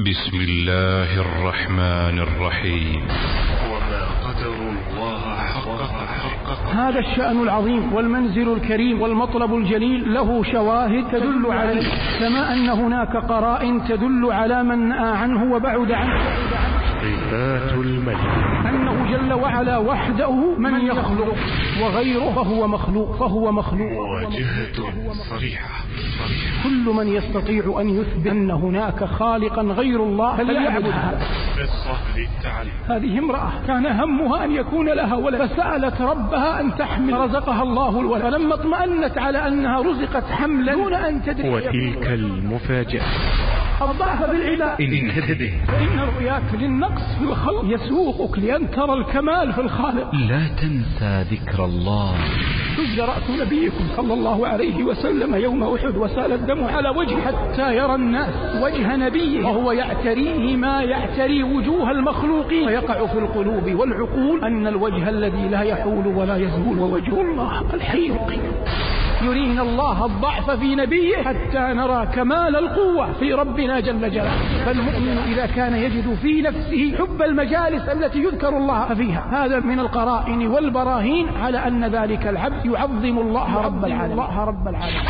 بسم الله الرحمن الرحيم. وما قدر الله حقه هذا الشأن العظيم والمنزل الكريم والمطلب الجليل له شواهد تدل عليه كما أن هناك قرائن تدل على من نأى عنه وبعد عنه. صفات الملك. أنه جل وعلا وحده من يخلق وغيره فهو مخلوق فهو مخلوق. مواجهة صريحة. صريحة كل من يستطيع أن يثبت أن هناك خالقا غير الله فليعبد. هذا قصة للتعليم هذه امرأة. كان همها أن يكون لها ولد. فسألت ربها أن تحمل. فرزقها الله الولد. فلما اطمأنت على أنها رزقت حملا دون أن تدري. وتلك المفاجأة. الضعف بالعباد انتبه فإن رؤياك للنقص في الخلق. يسوقك لأن ترى الكمال في الخالق. لا تنسى ذكر الله. شج رأس نبيكم صلى الله عليه وسلم يوم أحد وسال الدم على وجهه حتى يرى الناس وجه نبيه وهو يعتريه ما يعتري وجوه المخلوقين. فيقع في القلوب والعقول أن الوجه الذي لا يحول ولا يزول ووجه الله الحي القيوم. يرينا الله الضعف في نبيه حتى نرى كمال القوة في ربنا جل جلاله. فالمؤمن إذا كان يجد في نفسه حب المجالس التي يذكر الله فيها. هذا من القرائن والبراهين على أن ذلك العبد يعظم الله رب العالمين. الله رب العالمين.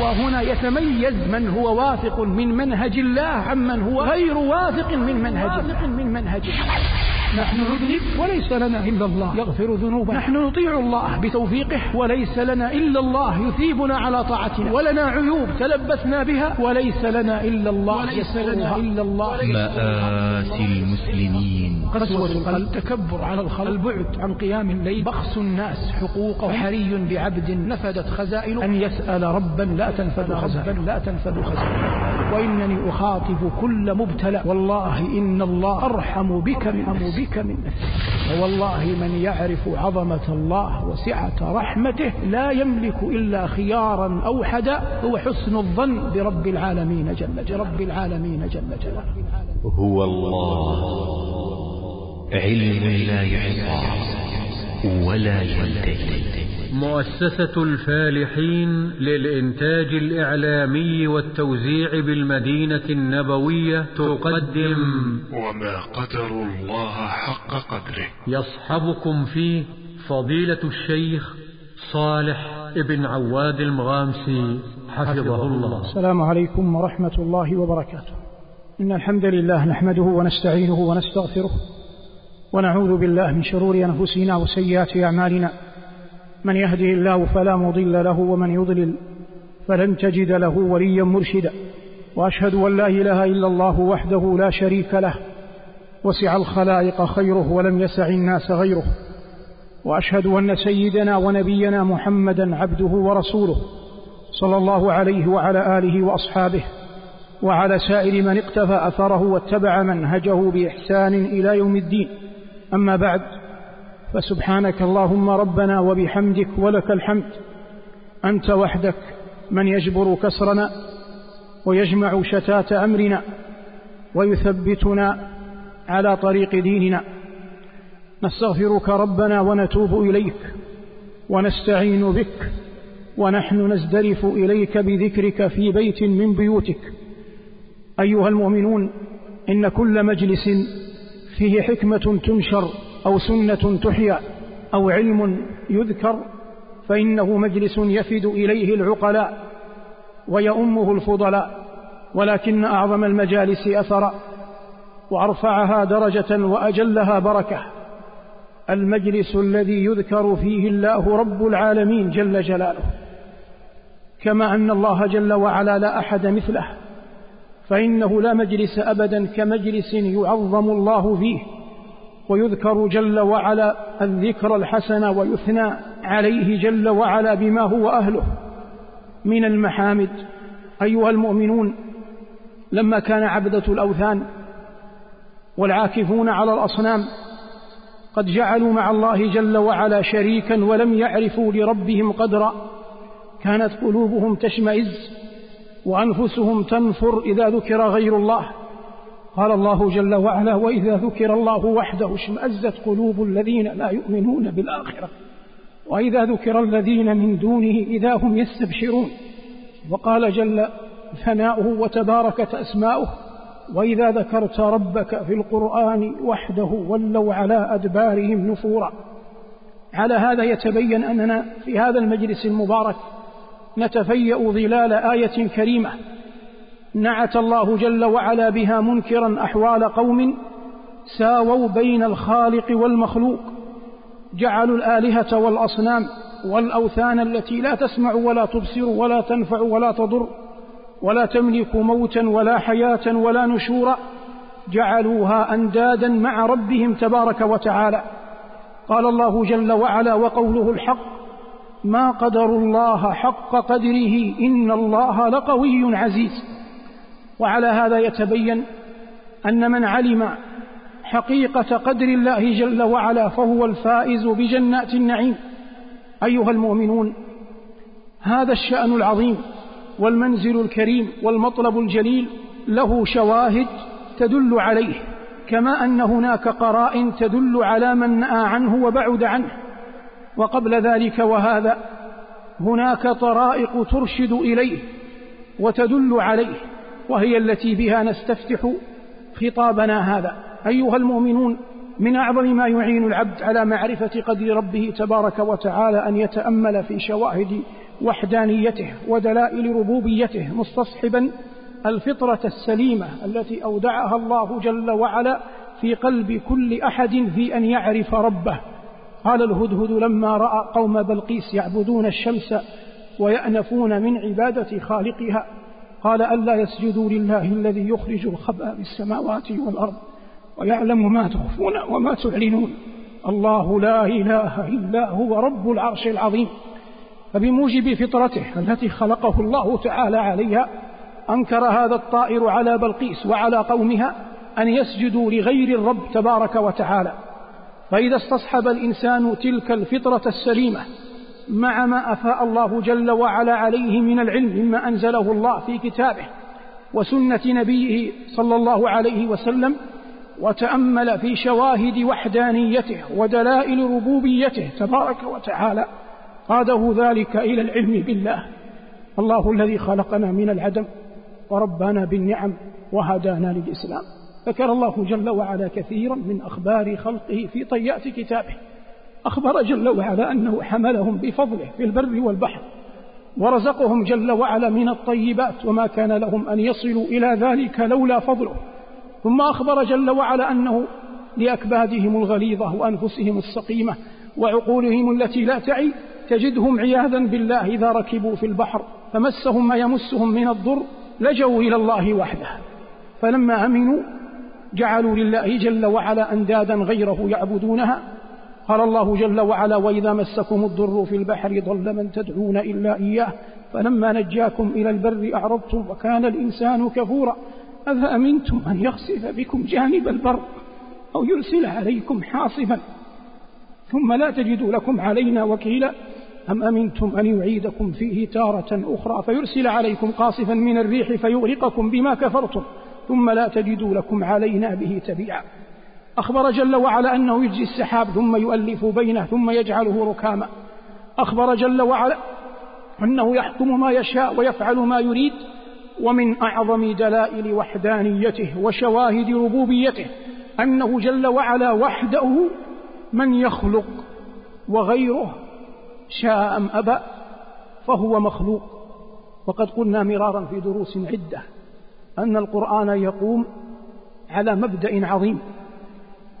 وهنا يتميز من هو واثق من منهج الله عمن هو غير واثق من منهج من منهج نحن نذنب وليس لنا إلا الله. يغفر ذنوبنا. نحن نطيع الله بتوفيقه. وليس لنا إلا الله. يثيبنا على طاعتنا. ولنا عيوب تلبسنا بها. وليس لنا إلا الله. وليس لنا إلا الله. مآسي المسلمين. قسوة القلب. تكبر على الخلق. البعد عن قيام الليل. بخس الناس حقوقه حري بعبد نفدت خزائنه. أن يسأل ربا لا تنفد خزائنه. لا تنفد خزائنه. وإنني أخاطب كل مبتلى. والله إن الله أرحم بك من بك من نفسك ووالله من يعرف عظمة الله وسعة رحمته لا يملك إلا خيارا أوحدا هو حسن الظن برب العالمين جل جلاله رب العالمين جل جلاله هو الله. علم لا يحصى ولا ينتهي. مؤسسة الفالحين للإنتاج الإعلامي والتوزيع بالمدينة النبوية تقدم. وما قدر الله حق قدره. يصحبكم فيه فضيلة الشيخ صالح ابن عواد المغامسي. حفظه الله. السلام عليكم ورحمة الله وبركاته. إن الحمد لله نحمده ونستعينه ونستغفره ونعوذ بالله من شرور أنفسنا وسيئات أعمالنا. من يهده الله فلا مضل له ومن يضلل فلن تجد له وليا مرشدا. وأشهد أن لا إله إلا الله وحده لا شريك له. وسع الخلائق خيره ولم يسع الناس غيره. وأشهد أن سيدنا ونبينا محمدا عبده ورسوله صلى الله عليه وعلى آله وأصحابه وعلى سائر من اقتفى أثره واتبع منهجه بإحسان إلى يوم الدين. أما بعد فسبحانك اللهم ربنا وبحمدك ولك الحمد. أنت وحدك من يجبر كسرنا ويجمع شتات أمرنا ويثبتنا على طريق ديننا. نستغفرك ربنا ونتوب إليك ونستعين بك ونحن نزدرف إليك بذكرك في بيت من بيوتك. أيها المؤمنون إن كل مجلس فيه حكمة تنشر أو سنة تحيا أو علم يذكر فإنه مجلس يفد إليه العقلاء ويؤمه الفضلاء ولكن أعظم المجالس أثرا وأرفعها درجة وأجلها بركة. المجلس الذي يذكر فيه الله رب العالمين جل جلاله. كما أن الله جل وعلا لا أحد مثله فإنه لا مجلس أبدا كمجلس يعظم الله فيه. ويذكر جل وعلا الذكر الحسن ويثنى عليه جل وعلا بما هو أهله. من المحامد. أيها المؤمنون لما كان عبدة الأوثان والعاكفون على الأصنام قد جعلوا مع الله جل وعلا شريكا ولم يعرفوا لربهم قدرا. كانت قلوبهم تشمئز وأنفسهم تنفر إذا ذكر غير الله. قال الله جل وعلا وإذا ذكر الله وحده اشمأزت قلوب الذين لا يؤمنون بالآخرة. وإذا ذكر الذين من دونه إذا هم يستبشرون. وقال جل ثناؤه وتباركت أسماؤه وإذا ذكرت ربك في القرآن وحده ولوا على أدبارهم نفورا. على هذا يتبين أننا في هذا المجلس المبارك نتفيأ ظلال آية كريمة. نعت الله جل وعلا بها منكرا أحوال قوم ساووا بين الخالق والمخلوق جعلوا الآلهة والأصنام والأوثان التي لا تسمع ولا تبصر ولا تنفع ولا تضر ولا تملك موتا ولا حياة ولا نشورا جعلوها أندادا مع ربهم تبارك وتعالى. قال الله جل وعلا وقوله الحق ما قدروا الله حق قدره إن الله لقوي عزيز. وعلى هذا يتبين أن من علم حقيقة قدر الله جل وعلا فهو الفائز بجنات النعيم. أيها المؤمنون هذا الشأن العظيم والمنزل الكريم والمطلب الجليل له شواهد تدل عليه كما أن هناك قرائن تدل على من نأى عنه وبعد عنه. وقبل ذلك وهذا هناك طرائق ترشد إليه وتدل عليه. وهي التي بها نستفتح خطابنا هذا. أيها المؤمنون من أعظم ما يعين العبد على معرفة قدر ربه تبارك وتعالى أن يتأمل في شواهد وحدانيته ودلائل ربوبيته مستصحبا الفطرة السليمة التي أودعها الله جل وعلا في قلب كل أحد في أن يعرف ربه. قال الهدهد لما رأى قوم بلقيس يعبدون الشمس ويأنفون من عبادة خالقها. قال ألا يسجدوا لله الذي يخرج الخبأ في السماوات والأرض ويعلم ما تخفون وما تعلنون. الله لا إله إلا هو رب العرش العظيم. فبموجب فطرته التي خلقه الله تعالى عليها أنكر هذا الطائر على بلقيس وعلى قومها أن يسجدوا لغير الرب تبارك وتعالى. فإذا استصحب الإنسان تلك الفطرة السليمة مع ما أفاء الله جل وعلا عليه من العلم مما أنزله الله في كتابه وسنة نبيه صلى الله عليه وسلم وتأمل في شواهد وحدانيته ودلائل ربوبيته تبارك وتعالى قاده ذلك إلى العلم بالله. الله الذي خلقنا من العدم وربانا بالنعم وهدانا للإسلام. ذكر الله جل وعلا كثيرا من أخبار خلقه في طيات كتابه. أخبر جل وعلا أنه حملهم بفضله في البر والبحر ورزقهم جل وعلا من الطيبات وما كان لهم أن يصلوا إلى ذلك لولا فضله. ثم أخبر جل وعلا أنه لأكبادهم الغليظة وأنفسهم السقيمة وعقولهم التي لا تعي تجدهم عياذا بالله إذا ركبوا في البحر فمسهم ما يمسهم من الضر لجوا إلى الله وحده. فلما أمنوا جعلوا لله جل وعلا أندادا غيره يعبدونها قال الله جل وعلا وإذا مسكم الضر في البحر ضل من تدعون إلا إياه فلما نجاكم إلى البر أعرضتم وكان الإنسان كفورا أفأمنتم أن يخسف بكم جانب البر أو يرسل عليكم حاصبا؟ ثم لا تجدوا لكم علينا وكيلا أم أمنتم أن يعيدكم فيه تارة أخرى فيرسل عليكم قاصفا من الريح فيغرقكم بما كفرتم؟ ثم لا تجدوا لكم علينا به تبيعا أخبر جل وعلا أنه يجزي السحاب ثم يؤلف بينه ثم يجعله ركاما. أخبر جل وعلا أنه يحكم ما يشاء ويفعل ما يريد ومن أعظم دلائل وحدانيته وشواهد ربوبيته أنه جل وعلا وحده من يخلق وغيره شاء أم أبى فهو مخلوق. وقد قلنا مرارا في دروس عدة أن القرآن يقوم على مبدأ عظيم.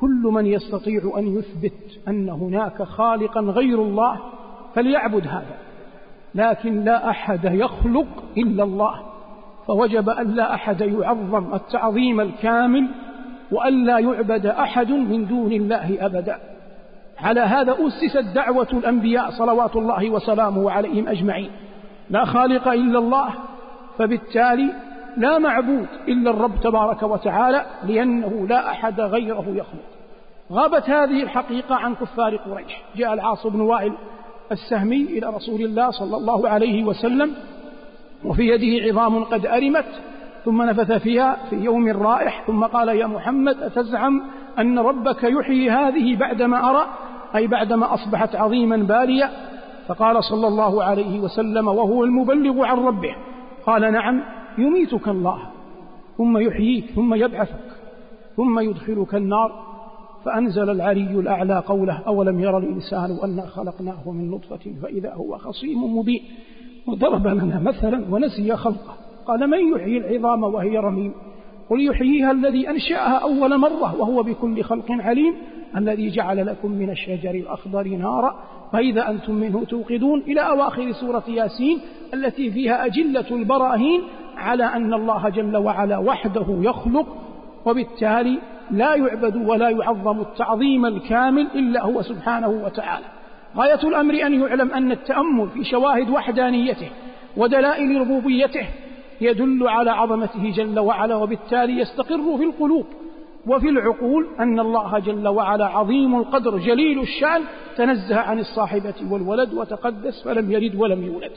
كل من يستطيع أن يثبت أن هناك خالقا غير الله فليعبد هذا. لكن لا أحد يخلق إلا الله. فوجب أن لا أحد يعظم التعظيم الكامل وأن لا يعبد أحد من دون الله أبدا. على هذا أسست دعوة الأنبياء صلوات الله وسلامه عليهم أجمعين. لا خالق إلا الله. فبالتالي لا معبود إلا الرب تبارك وتعالى لأنه لا أحد غيره يخلق. غابت هذه الحقيقة عن كفار قريش. جاء العاص بن وائل السهمي إلى رسول الله صلى الله عليه وسلم وفي يده عظام قد أرمت ثم نفث فيها في يوم رائح ثم قال يا محمد أتزعم أن ربك يحيي هذه بعدما أرى؟ أي بعدما أصبحت عظيما باليا؟ فقال صلى الله عليه وسلم وهو المبلغ عن ربه. قال نعم يميتك الله ثم يحييك ثم يبعثك ثم يدخلك النار. فأنزل العلي الأعلى قوله أولم يرى الإنسان أنا خلقناه من نطفة فإذا هو خصيم مبين. وضرب لنا مثلا ونسي خلقه. قال من يحيي العظام وهي رميم؟ قل يحييها الذي أنشأها أول مرة وهو بكل خلق عليم الذي جعل لكم من الشجر الأخضر نارا. فإذا أنتم منه توقدون. إلى أواخر سورة ياسين التي فيها أجلة البراهين. على أن الله جل وعلا وحده يخلق وبالتالي لا يعبد ولا يعظم التعظيم الكامل إلا هو سبحانه وتعالى. غاية الأمر أن يعلم أن التأمل في شواهد وحدانيته ودلائل ربوبيته يدل على عظمته جل وعلا وبالتالي يستقر في القلوب وفي العقول أن الله جل وعلا عظيم القدر جليل الشأن تنزه عن الصاحبة والولد وتقدس فلم يلد ولم يولد.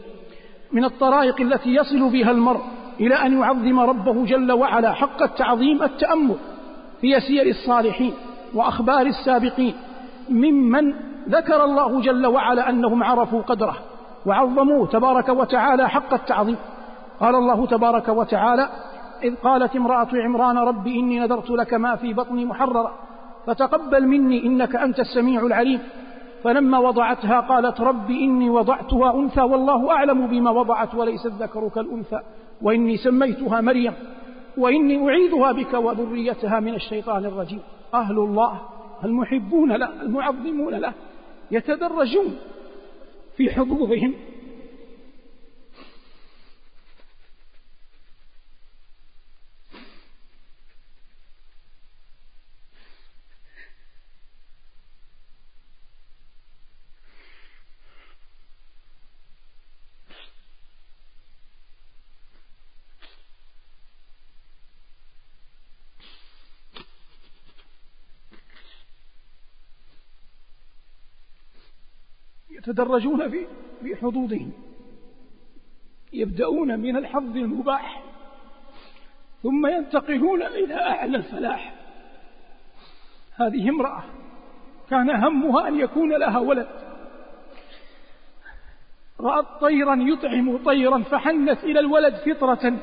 من الطرائق التي يصل بها المرء إلى أن يعظم ربه جل وعلا حق التعظيم التأمل في سير الصالحين وأخبار السابقين ممن ذكر الله جل وعلا أنهم عرفوا قدره وعظموه تبارك وتعالى حق التعظيم. قال الله تبارك وتعالى إذ قالت امرأة عمران رب إني نذرت لك ما في بطني محررا فتقبل مني إنك أنت السميع العليم. فلما وضعتها قالت رب إني وضعتها أنثى والله أعلم بما وضعت وليس الذكر كالأنثى. وإني سميتها مريم وإني أعيذها بك وذريتها من الشيطان الرجيم. أهل الله المحبون له المعظمون له يتدرجون في حظوظهم. يتدرجون في في حظوظهم يبدأون من الحظ المباح ثم ينتقلون إلى أعلى الفلاح. هذه امرأة كان همها أن يكون لها ولد. رأت طيرا يطعم طيرا فحنت إلى الولد فطرة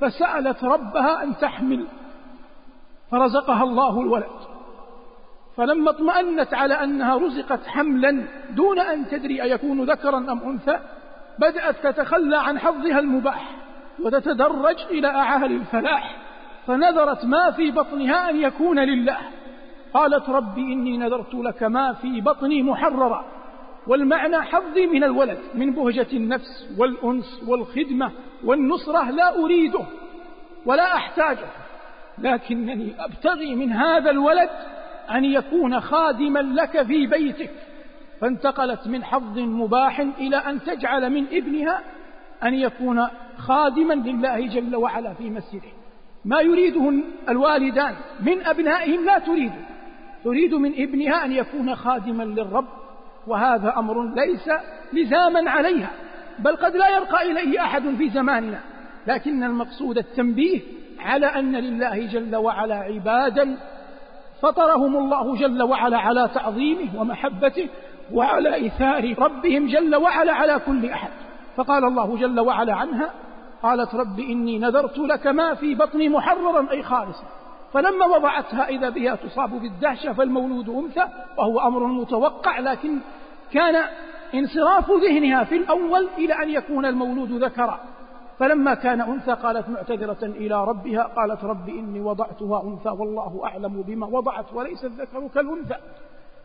فسألت ربها أن تحمل. فرزقها الله الولد. فلما اطمأنت على أنها رزقت حملا دون أن تدري أيكون ذكرا أم أنثى بدأت تتخلى عن حظها المباح وتتدرج إلى أعالي الفلاح فنذرت ما في بطنها أن يكون لله. قالت رب إني نذرت لك ما في بطني محررا والمعنى حظي من الولد من بهجة النفس والأنس والخدمة والنصرة لا أريده ولا أحتاجه لكنني أبتغي من هذا الولد أن يكون خادما لك في بيتك. فانتقلت من حظ مباح إلى أن تجعل من ابنها أن يكون خادما لله جل وعلا في مسجده. ما يريده الوالدان من أبنائهم لا تريد. تريد من ابنها أن يكون خادما للرب وهذا أمر ليس لزاما عليها بل قد لا يرقى إليه أحد في زماننا. لكن المقصود التنبيه على أن لله جل وعلا عبادا فطرهم الله جل وعلا على تعظيمه ومحبته وعلى إيثار ربهم جل وعلا على كل أحد. فقال الله جل وعلا عنها قالت رب إني نذرت لك ما في بطني محررا أي خالصا. فلما وضعتها إذا بها تصاب بالدهشة فالمولود أنثى وهو أمر متوقع لكن كان انصراف ذهنها في الأول إلى أن يكون المولود ذكرا. فلما كان أنثى قالت معتذرة إلى ربها قالت رب إني وضعتها أنثى والله أعلم بما وضعت وليس الذكر كالأنثى.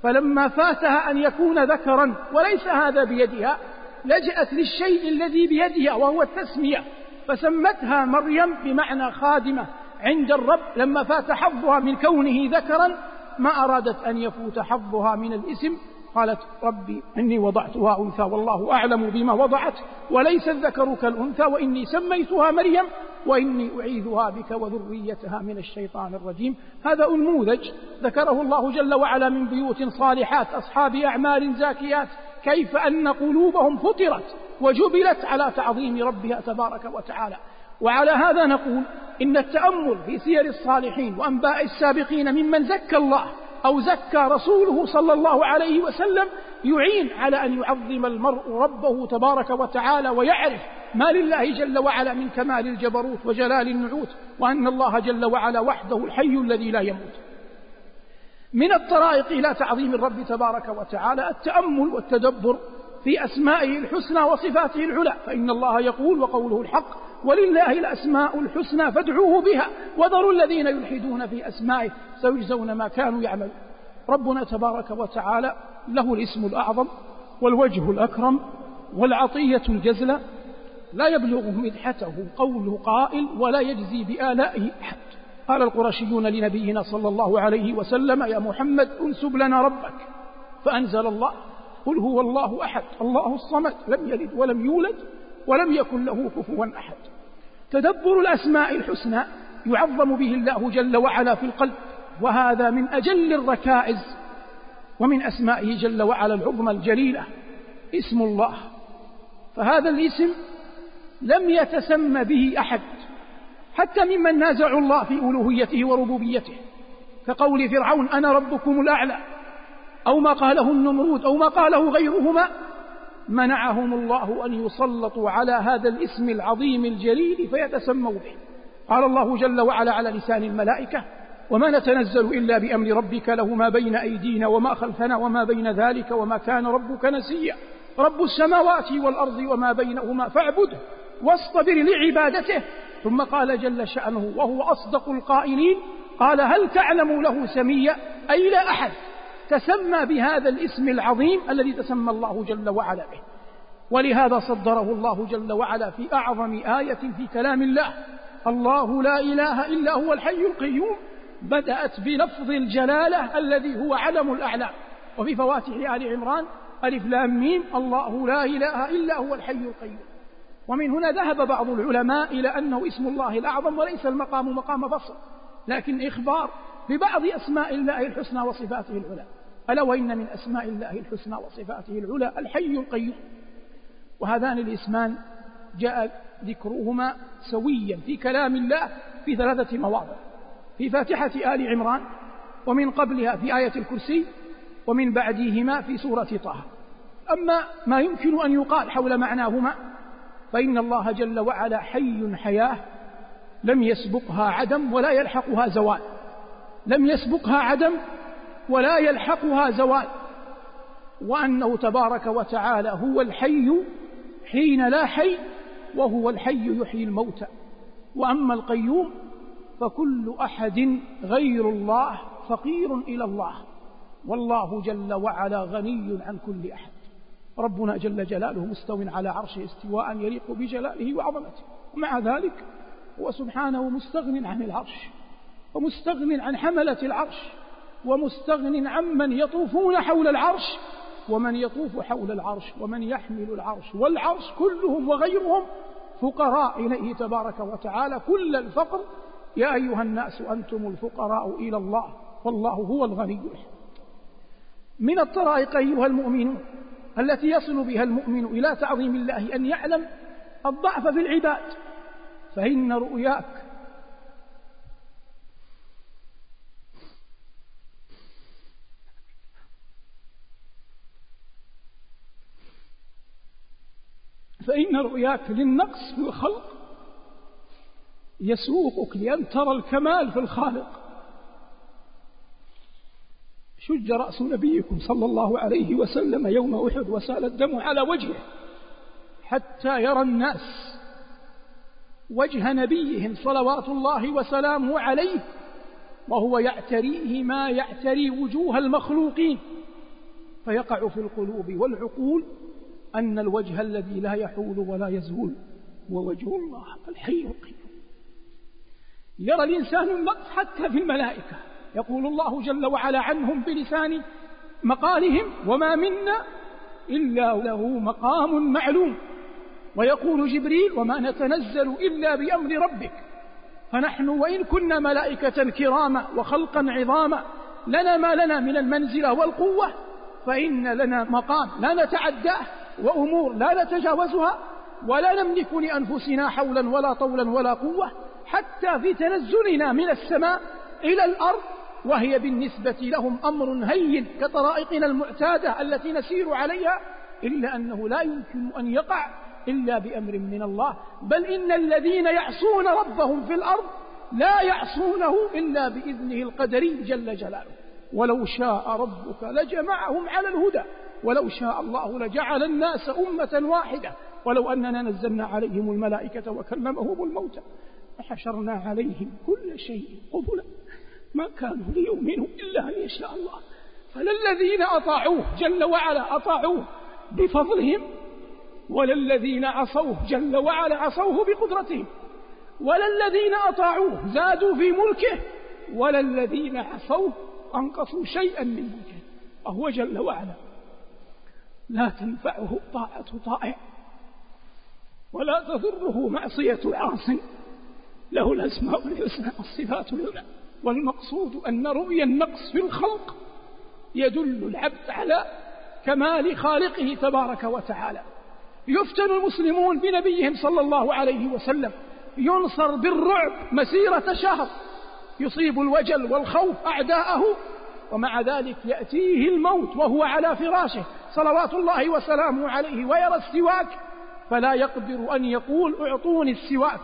فلما فاتها أن يكون ذكرا وليس هذا بيدها لجأت للشيء الذي بيدها وهو التسمية فسمتها مريم بمعنى خادمة عند الرب. لما فات حظها من كونه ذكرا ما أرادت أن يفوت حظها من الاسم قالت ربي إني وضعتها أنثى والله أعلم بما وضعت وليس الذكر كالأنثى وإني سميتها مريم وإني أعيذها بك وذريتها من الشيطان الرجيم. هذا أنموذج ذكره الله جل وعلا من بيوت صالحات أصحاب أعمال زاكيات كيف أن قلوبهم فطرت وجبلت على تعظيم ربها تبارك وتعالى. وعلى هذا نقول إن التأمل في سير الصالحين وأنباء السابقين ممن زكى الله أو زكى رسوله صلى الله عليه وسلم يعين على أن يعظم المرء ربه تبارك وتعالى ويعرف ما لله جل وعلا من كمال الجبروت وجلال النعوت وأن الله جل وعلا وحده الحي الذي لا يموت. من الطرائق إلى تعظيم الرب تبارك وتعالى التأمل والتدبر في أسمائه الحسنى وصفاته العلى فإن الله يقول وقوله الحق ولله الأسماء الحسنى فادعوه بها وذروا الذين يلحدون في أسمائه سيجزون ما كانوا يعملون. ربنا تبارك وتعالى له الاسم الأعظم والوجه الأكرم والعطية الجزلة. لا يبلغ مدحته قول قائل ولا يجزي بآلائه أحد. قال القرشيون لنبينا صلى الله عليه وسلم يا محمد انسب لنا ربك فأنزل الله. قل هو الله أحد الله الصمد لم يلد ولم يولد ولم يكن له كفوا أحد. تدبر الأسماء الحسنى يعظم به الله جل وعلا في القلب وهذا من أجل الركائز ومن أسمائه جل وعلا العظمى الجليلة اسم الله. فهذا الاسم لم يتسمى به أحد حتى ممن نازعوا الله في ألوهيته وربوبيته. كقول فرعون أنا ربكم الأعلى أو ما قاله النمرود أو ما قاله غيرهما منعهم الله أن يسلطوا على هذا الاسم العظيم الجليل فيتسموا به. قال الله جل وعلا على لسان الملائكة وما نتنزل إلا بأمر ربك له ما بين أيدينا وما خلفنا وما بين ذلك وما كان ربك نسيا. رب السماوات والأرض وما بينهما فاعبده واصطبر لعبادته. ثم قال جل شأنه وهو أصدق القائلين قال هل تعلم له سميا أي لا أحد؟ تسمى بهذا الاسم العظيم الذي تسمى الله جل وعلا به. ولهذا صدره الله جل وعلا في أعظم آية في كلام الله. الله لا إله إلا هو الحي القيوم. بدأت بلفظ الجلالة الذي هو علم الأعلام. وفي فواتح آل عمران ألف لام ميم الله لا إله إلا هو الحي القيوم. ومن هنا ذهب بعض العلماء إلى أنه اسم الله الأعظم وليس المقام مقام فصل. لكن إخبار ببعض أسماء الله الحسنى وصفاته العلى. ألا وإن من أسماء الله الحسنى وصفاته العلى الحي القيوم. وهذان الاسمان جاء ذكرهما سويا في كلام الله في ثلاثة مواضع. في فاتحة آل عمران ومن قبلها في آية الكرسي ومن بعدهما في سورة طه. أما ما يمكن أن يقال حول معناهما فإن الله جل وعلا حي حياة لم يسبقها عدم ولا يلحقها زوال. لم يسبقها عدم ولا يلحقها زوال وأنه تبارك وتعالى هو الحي حين لا حي وهو الحي يحيي الموتى. وأما القيوم فكل أحد غير الله فقير إلى الله والله جل وعلا غني عن كل أحد. ربنا جل جلاله مستو على عرشه استواء يليق بجلاله وعظمته. ومع ذلك هو سبحانه مستغن عن العرش ومستغن عن حملة العرش ومستغن عمن يطوفون حول العرش ومن يطوف حول العرش ومن يحمل العرش والعرش كلهم وغيرهم فقراء إليه تبارك وتعالى. كل الفقر يا أيها الناس أنتم الفقراء إلى الله والله هو الغني. من الطرائق أيها المؤمنون التي يصل بها المؤمن إلى تعظيم الله أن يعلم الضعف في العباد فإن رؤياك فإن رؤياك للنقص في الخلق. يسوقك لأن ترى الكمال في الخالق. شج رأس نبيكم صلى الله عليه وسلم يوم أحد وسال الدم على وجهه حتى يرى الناس وجه نبيهم صلوات الله وسلامه عليه وهو يعتريه ما يعتري وجوه المخلوقين. فيقع في القلوب والعقول أن الوجه الذي لا يحول ولا يزول هو وجه الله الحي القيوم. يرى الإنسان النقص حتى في الملائكة. يقول الله جل وعلا عنهم بلسان مقالهم وما منا إلا له مقام معلوم. ويقول جبريل وما نتنزل إلا بأمر ربك. فنحن وإن كنا ملائكة كراما وخلقا عظاما لنا ما لنا من المنزلة والقوة فإن لنا مقام لا نتعداه. وأمور لا نتجاوزها ولا نملك لأنفسنا حولا ولا طولا ولا قوة حتى في تنزلنا من السماء إلى الأرض وهي بالنسبة لهم أمر هين كطرائقنا المعتادة التي نسير عليها إلا أنه لا يمكن أن يقع إلا بأمر من الله. بل إن الذين يعصون ربهم في الأرض لا يعصونه إلا بإذنه القدري جل جلاله. ولو شاء ربك لجمعهم على الهدى. ولو شاء الله لجعل الناس أمة واحدة. ولو أننا نزلنا عليهم الملائكة وكلمهم الموتى وحشرنا عليهم كل شيء قبلا. ما كانوا ليؤمنوا إلا أن يشاء الله. فللذين أطاعوه جل وعلا أطاعوه بفضلهم وللذين عصوه جل وعلا عصوه بقدرتهم. وللذين أطاعوه زادوا في ملكه وللذين عصوه أنقصوا شيئا من ملكه. وهو جل وعلا لا تنفعه طاعة طائع. ولا تضره معصية عاص. له الأسماء الحسنى والصفات العلى. والمقصود أن رؤيا النقص في الخلق يدل العبد على كمال خالقه تبارك وتعالى. يفتن المسلمون بنبيهم صلى الله عليه وسلم. ينصر بالرعب مسيرة شهر. يصيب الوجل والخوف أعداءه. ومع ذلك يأتيه الموت وهو على فراشه. صلوات الله وسلامه عليه ويرى السواك فلا يقدر أن يقول اعطوني السواك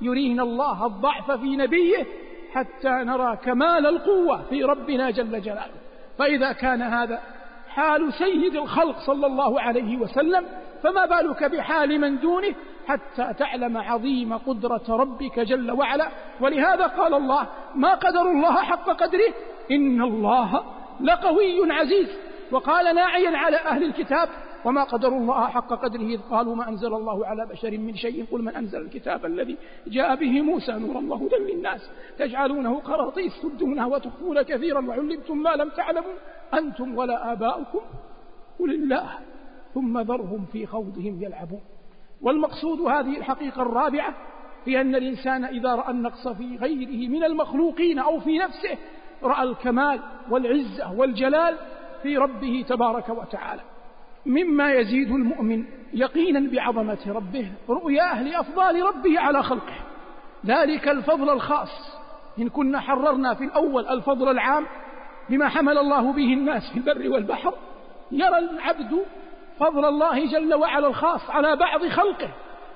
يرينا الله الضعف في نبيه حتى نرى كمال القوة في ربنا جل جلاله. فإذا كان هذا حال سيد الخلق صلى الله عليه وسلم فما بالك بحال من دونه حتى تعلم عظيم قدرة ربك جل وعلا؟ ولهذا قال الله ما قدر الله حق قدره إن الله لقوي عزيز. وقال ناعيا على أهل الكتاب وما قدر الله حق قدره إذ قالوا ما أنزل الله على بشر من شيء قل من أنزل الكتاب الذي جاء به موسى نورا وهدى للناس تجعلونه قراطيس تبدونها وتخفون كثيرا وعلمتم ما لم تعلموا. أنتم ولا آباؤكم. قل الله. ثم ذرهم في خوضهم يلعبون. والمقصود هذه الحقيقة الرابعة في أن الإنسان إذا رأى النقص في غيره من المخلوقين أو في نفسه رأى الكمال والعزة والجلال في ربه تبارك وتعالى مما يزيد المؤمن يقينا بعظمة ربه رؤياه لأفضال ربه على خلقه. ذلك الفضل الخاص. إن كنا حررنا في الأول الفضل العام بما حمل الله به الناس في البر والبحر يرى العبد فضل الله جل وعلا الخاص على بعض خلقه.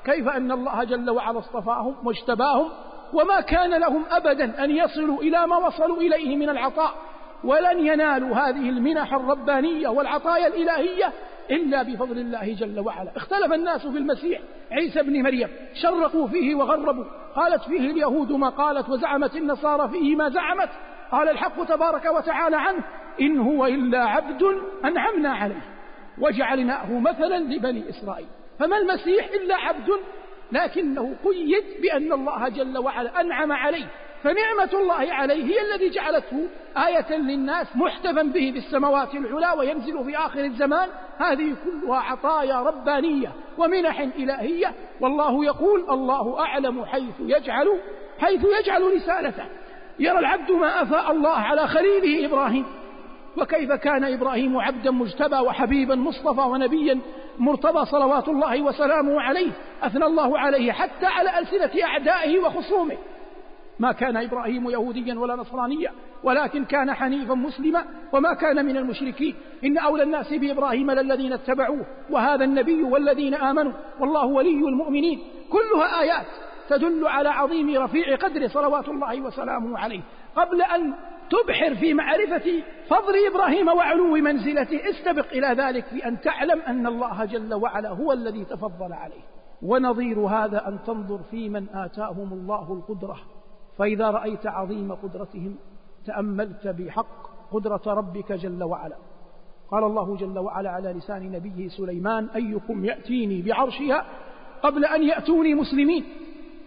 كيف أن الله جل وعلا اصطفاهم واجتباهم؟ وما كان لهم أبدا أن يصلوا إلى ما وصلوا إليه من العطاء. ولن ينالوا هذه المنح الربانية والعطايا الإلهية إلا بفضل الله جل وعلا. اختلف الناس في المسيح عيسى بن مريم شرقوا فيه وغربوا. قالت فيه اليهود ما قالت وزعمت النصارى فيه ما زعمت. قال الحق تبارك وتعالى عنه إن هو إلا عبد أنعمنا عليه وجعلناه مثلا لبني إسرائيل. فما المسيح إلا عبد؟ لكنه قيد بأن الله جل وعلا أنعم عليه. فنعمة الله عليه هي الذي جعلته آية للناس محتفا به بالسماوات العلى وينزل في آخر الزمان. هذه كلها عطايا ربانية ومنح إلهية. والله يقول الله أعلم حيث يجعل حيث يجعل رسالته. يرى العبد ما أفاء الله على خليله إبراهيم. وكيف كان إبراهيم عبدا مجتبى وحبيبا مصطفى ونبيا مرتضى صلوات الله وسلامه عليه؟ أثنى الله عليه حتى على ألسنة أعدائه وخصومه. ما كان إبراهيم يهوديا ولا نصرانيا ولكن كان حنيفا مسلما وما كان من المشركين. إن أولى الناس بإبراهيم للذين اتبعوه وهذا النبي والذين آمنوا والله ولي المؤمنين. كلها آيات تدل على عظيم رفيع قدره صلوات الله وسلامه عليه. قبل أن تبحر في معرفة فضل إبراهيم وعلو منزلته استبق إلى ذلك بأن تعلم أن الله جل وعلا هو الذي تفضل عليه. ونظير هذا أن تنظر في من آتاهم الله القدرة. فإذا رأيت عظيم قدرتهم تأملت بحق قدرة ربك جل وعلا. قال الله جل وعلا على لسان نبيه سليمان أيكم يأتيني بعرشها قبل أن يأتوني مسلمين؟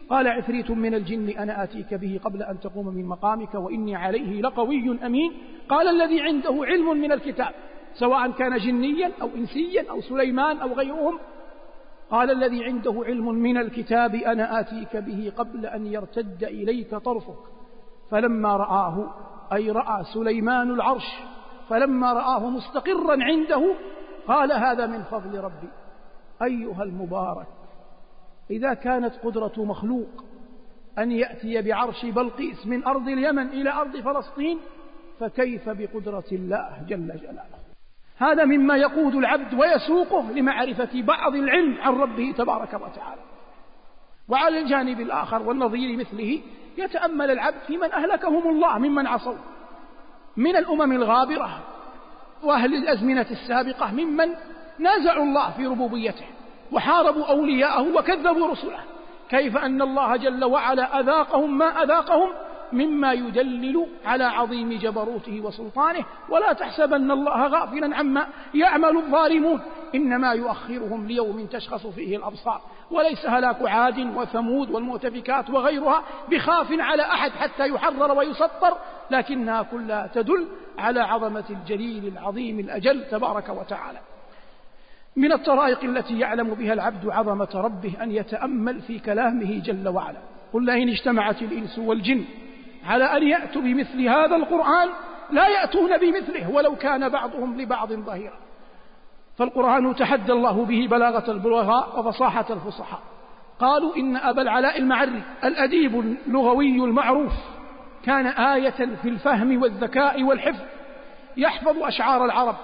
قال عفريت من الجن أنا آتيك به قبل أن تقوم من مقامك وإني عليه لقوي أمين. قال الذي عنده علم من الكتاب سواء كان جنيا أو إنسيا أو سليمان أو غيرهم قال الذي عنده علم من الكتاب أنا آتيك به قبل أن يرتد إليك طرفك. فلما رآه أي رأى سليمان العرش فلما رآه مستقرا عنده قال هذا من فضل ربي. أيها المبارك إذا كانت قدرة مخلوق أن يأتي بعرش بلقيس من أرض اليمن إلى أرض فلسطين فكيف بقدرة الله جل جلاله؟ هذا مما يقود العبد ويسوقه لمعرفة بعض العلم عن ربه تبارك وتعالى. وعلى الجانب الآخر والنظير مثله يتأمل العبد في من أهلكهم الله ممن عصوا. من الأمم الغابرة وأهل الأزمنة السابقة ممن نازعوا الله في ربوبيته وحاربوا أولياءه وكذبوا رسله. كيف أن الله جل وعلا أذاقهم ما أذاقهم مما يدلل على عظيم جبروته وسلطانه ولا تحسبن الله غافلا عما يعمل الظالمون. إنما يؤخرهم ليوم تشخص فيه الأبصار. وليس هلاك عاد وثمود والمؤتفكات وغيرها بخاف على أحد حتى يحرر ويسطر لكنها كلها تدل على عظمة الجليل العظيم الأجل تبارك وتعالى. من الطرائق التي يعلم بها العبد عظمة ربه أن يتأمل في كلامه جل وعلا. قل لئن اجتمعت الإنس والجن على أن يأتوا بمثل هذا القرآن لا يأتون بمثله ولو كان بعضهم لبعض ظهيرا. فالقرآن تحدى الله به بلاغة البلغاء وفصاحة الفصحاء. قالوا إن أبا العلاء المعري الأديب اللغوي المعروف كان آية في الفهم والذكاء والحفظ يحفظ أشعار العرب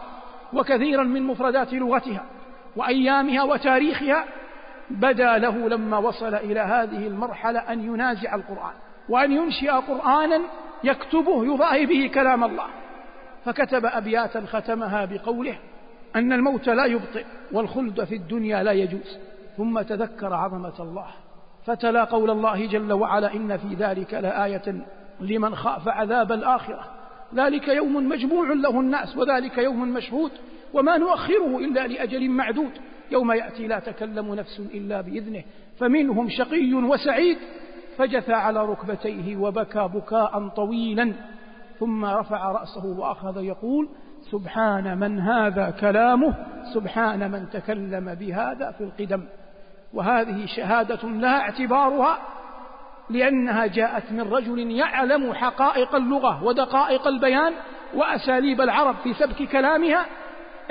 وكثيرا من مفردات لغتها وأيامها وتاريخها. بدا له لما وصل إلى هذه المرحلة أن ينازع القرآن. وأن ينشئ قرآنا يكتبه يضاهي به كلام الله. فكتب أبياتا ختمها بقوله أن الموت لا يبطئ والخلد في الدنيا لا يجوز. ثم تذكر عظمة الله. فتلا قول الله جل وعلا إن في ذلك لآية لمن خاف عذاب الآخرة. ذلك يوم مجموع له الناس وذلك يوم مشهود وما نؤخره إلا لأجل معدود. يوم يأتي لا تكلم نفس إلا بإذنه. فمنهم شقي وسعيد فجثى على ركبتيه وبكى بكاء طويلا ثم رفع رأسه وأخذ يقول سبحان من هذا كلامه سبحان من تكلم بهذا في القدم. وهذه شهادة لها اعتبارها لأنها جاءت من رجل يعلم حقائق اللغة ودقائق البيان وأساليب العرب في سبك كلامها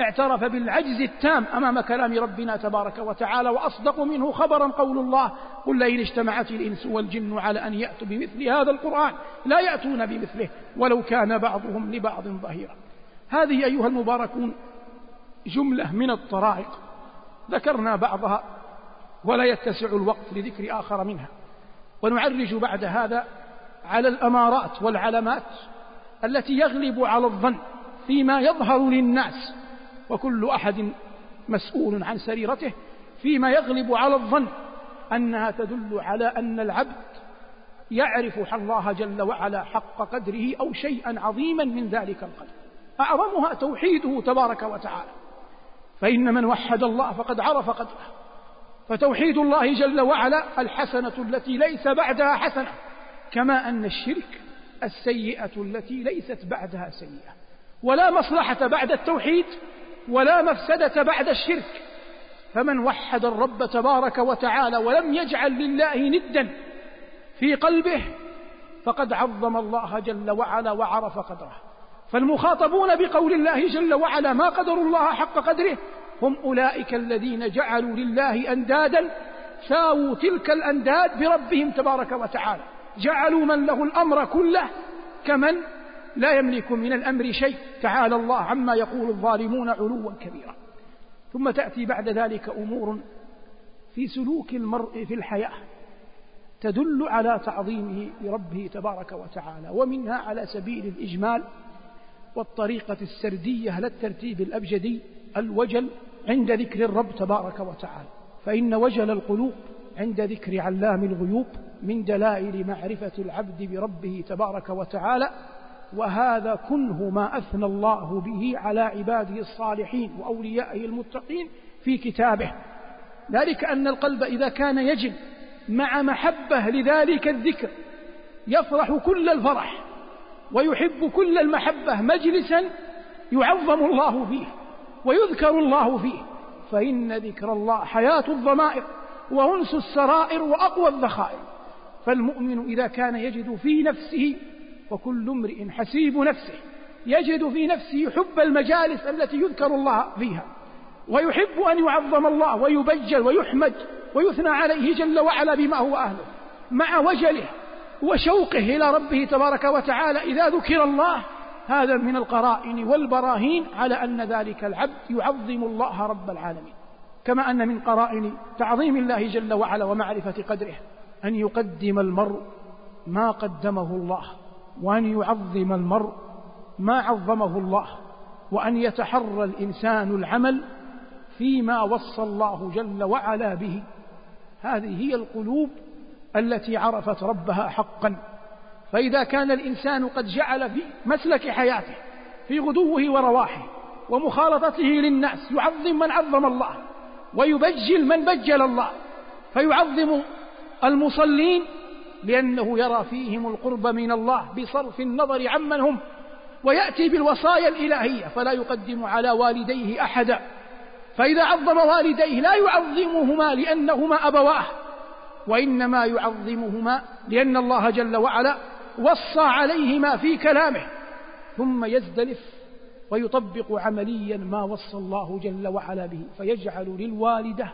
اعترف بالعجز التام أمام كلام ربنا تبارك وتعالى وأصدق منه خبرا قول الله قل لئن اجتمعت الإنس والجن على أن يأتوا بمثل هذا القرآن لا يأتون بمثله ولو كان بعضهم لبعض ظهيرا. هذه أيها المباركون جملة من الطرائق ذكرنا بعضها ولا يتسع الوقت لذكر آخر منها. ونعرج بعد هذا على الأمارات والعلامات التي يغلب على الظن فيما يظهر للناس. وكل أحد مسؤول عن سريرته فيما يغلب على الظن أنها تدل على أن العبد يعرف الله جل وعلا حق قدره أو شيئا عظيما من ذلك القدر. أعظمها توحيده تبارك وتعالى. فإن من وحد الله فقد عرف قدره. فتوحيد الله جل وعلا الحسنة التي ليس بعدها حسنة كما أن الشرك السيئة التي ليست بعدها سيئة. ولا مصلحة بعد التوحيد ولا مفسدة بعد الشرك. فمن وحد الرب تبارك وتعالى ولم يجعل لله ندا في قلبه فقد عظم الله جل وعلا وعرف قدره. فالمخاطبون بقول الله جل وعلا ما قدروا الله حق قدره هم أولئك الذين جعلوا لله أندادا ساووا تلك الأنداد بربهم تبارك وتعالى. جعلوا من له الأمر كله كمن؟ لا يملك من الأمر شيء. تعالى الله عما يقول الظالمون علوا كبيرا. ثم تأتي بعد ذلك أمور في سلوك المرء في الحياة تدل على تعظيمه لربه تبارك وتعالى ومنها على سبيل الإجمال والطريقة السردية لا الترتيب الأبجدي الوجل عند ذكر الرب تبارك وتعالى. فإن وجل القلوب عند ذكر علام الغيوب من دلائل معرفة العبد بربه تبارك وتعالى وهذا كنه ما أثنى الله به على عباده الصالحين وأوليائه المتقين في كتابه. ذلك أن القلب إذا كان يجل مع محبة لذلك الذكر يفرح كل الفرح ويحب كل المحبة مجلسا يعظم الله فيه ويذكر الله فيه. فإن ذكر الله حياة الضمائر وأنس السرائر وأقوى الذخائر. فالمؤمن إذا كان يجد في نفسه وكل امرئ حسيب نفسه يجد في نفسه حب المجالس التي يذكر الله فيها ويحب أن يعظم الله ويبجل ويحمد ويثنى عليه جل وعلا بما هو أهله مع وجله وشوقه إلى ربه تبارك وتعالى إذا ذكر الله هذا من القرائن والبراهين على أن ذلك العبد يعظم الله رب العالمين كما أن من قرائن تعظيم الله جل وعلا ومعرفة قدره أن يقدم المرء ما قدمه الله. وأن يعظم المرء ما عظمه الله وأن يتحرى الإنسان العمل فيما وصى الله جل وعلا به. هذه هي القلوب التي عرفت ربها حقا. فإذا كان الإنسان قد جعل في مسلك حياته في غدوه ورواحه ومخالطته للناس يعظم من عظم الله ويبجل من بجل الله فيعظم المصلين لأنه يرى فيهم القرب من الله بصرف النظر عمن هم ويأتي بالوصايا الإلهية فلا يقدم على والديه أحدا. فإذا عظم والديه لا يعظمهما لأنهما أبواه وإنما يعظمهما لأن الله جل وعلا وصى عليهما في كلامه ثم يزدلف ويطبق عمليا ما وصى الله جل وعلا به فيجعل للوالدة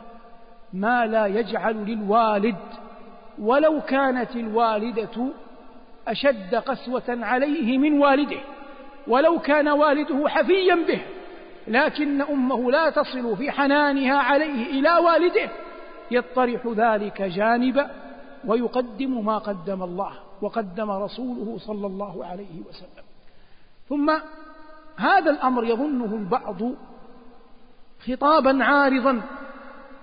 ما لا يجعل للوالد. ولو كانت الوالدة أشد قسوة عليه من والده ولو كان والده حفيا به لكن أمه لا تصل في حنانها عليه إلى والده يطرح ذلك جانبا ويقدم ما قدم الله وقدم رسوله صلى الله عليه وسلم. ثم هذا الأمر يظنه البعض خطابا عارضا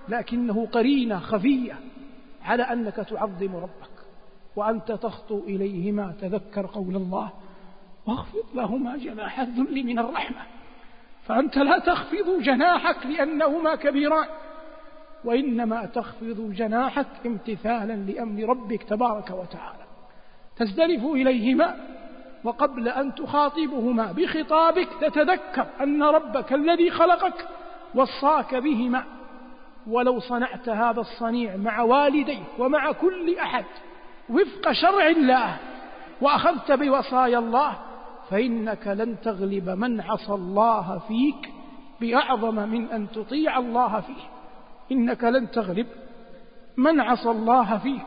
لكنه قرينة خفية على أنك تعظم ربك وأنت تخطو اليهما تذكر قول الله. واخفض لهما جناح الذل من الرحمة. فأنت لا تخفض جناحك لأنهما كبيران وإنما تخفض جناحك امتثالا لأمر ربك تبارك وتعالى. تزدلف إليهما وقبل أن تخاطبهما بخطابك تتذكر أن ربك الذي خلقك وصاك بهما. ولو صنعت هذا الصنيع مع والديك ومع كل أحد وفق شرع الله وأخذت بوصايا الله فإنك لن تغلب من عصى الله فيك بأعظم من أن تطيع الله فيه. إنك لن تغلب من عصى الله فيك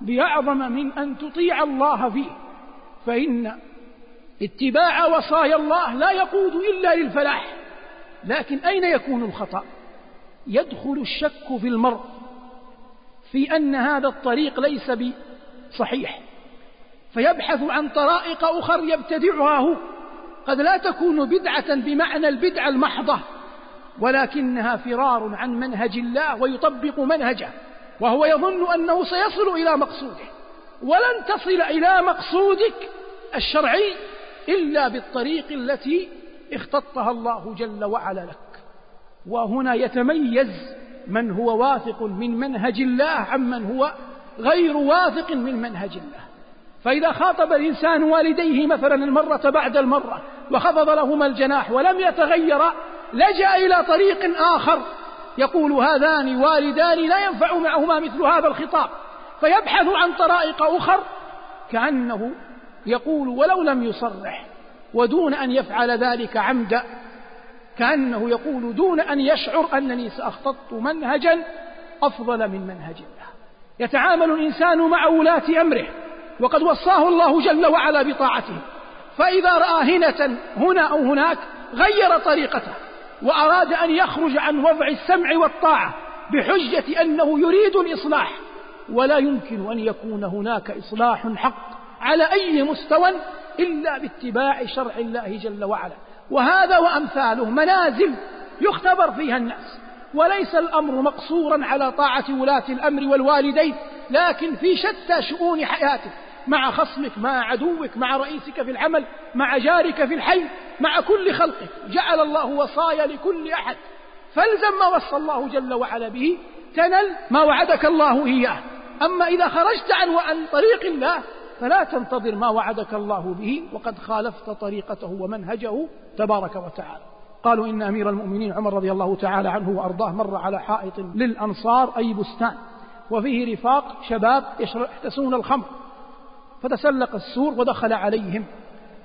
بأعظم من أن تطيع الله فيه. فإن اتباع وصايا الله لا يقود إلا للفلاح لكن أين يكون الخطأ؟ يدخل الشك في المرء في أن هذا الطريق ليس بصحيح. فيبحث عن طرائق أخر يبتدعها هو. قد لا تكون بدعة بمعنى البدعه المحضة ولكنها فرار عن منهج الله ويطبق منهجه وهو يظن أنه سيصل إلى مقصوده. ولن تصل إلى مقصودك الشرعي إلا بالطريق التي اختطها الله جل وعلا لك. وهنا يتميز من هو واثق من منهج الله عمن هو غير واثق من منهج الله. فإذا خاطب الإنسان والديه مثلا المرة بعد المرة وخفض لهما الجناح ولم يتغيرا لجأ إلى طريق آخر يقول هذان والدان لا ينفع معهما مثل هذا الخطاب. فيبحث عن طرائق أخر كأنه يقول ولو لم يصرح ودون أن يفعل ذلك عمدا كأنه يقول دون أن يشعر أنني سأخطط منهجا أفضل من منهج الله. يتعامل الإنسان مع ولاة أمره وقد وصاه الله جل وعلا بطاعته. فإذا رأى هنة هنا أو هناك غير طريقته وأراد أن يخرج عن وضع السمع والطاعة بحجة أنه يريد الإصلاح ولا يمكن أن يكون هناك إصلاح حق على أي مستوى إلا باتباع شرع الله جل وعلا. وهذا وأمثاله منازل يختبر فيها الناس وليس الأمر مقصورا على طاعة ولاة الأمر والوالدين لكن في شتى شؤون حياتك مع خصمك مع عدوك مع رئيسك في العمل مع جارك في الحي مع كل خلقك جعل الله وصايا لكل أحد. فالزم ما وصى الله جل وعلا به تنل ما وعدك الله إياه. أما إذا خرجت عن عن طريق الله فلا تنتظر ما وعدك الله به وقد خالفت طريقته ومنهجه تبارك وتعالى. قالوا إن أمير المؤمنين عمر رضي الله تعالى عنه وأرضاه مر على حائط للأنصار أي بستان وفيه رفاق شباب يحتسون الخمر. فتسلق السور ودخل عليهم.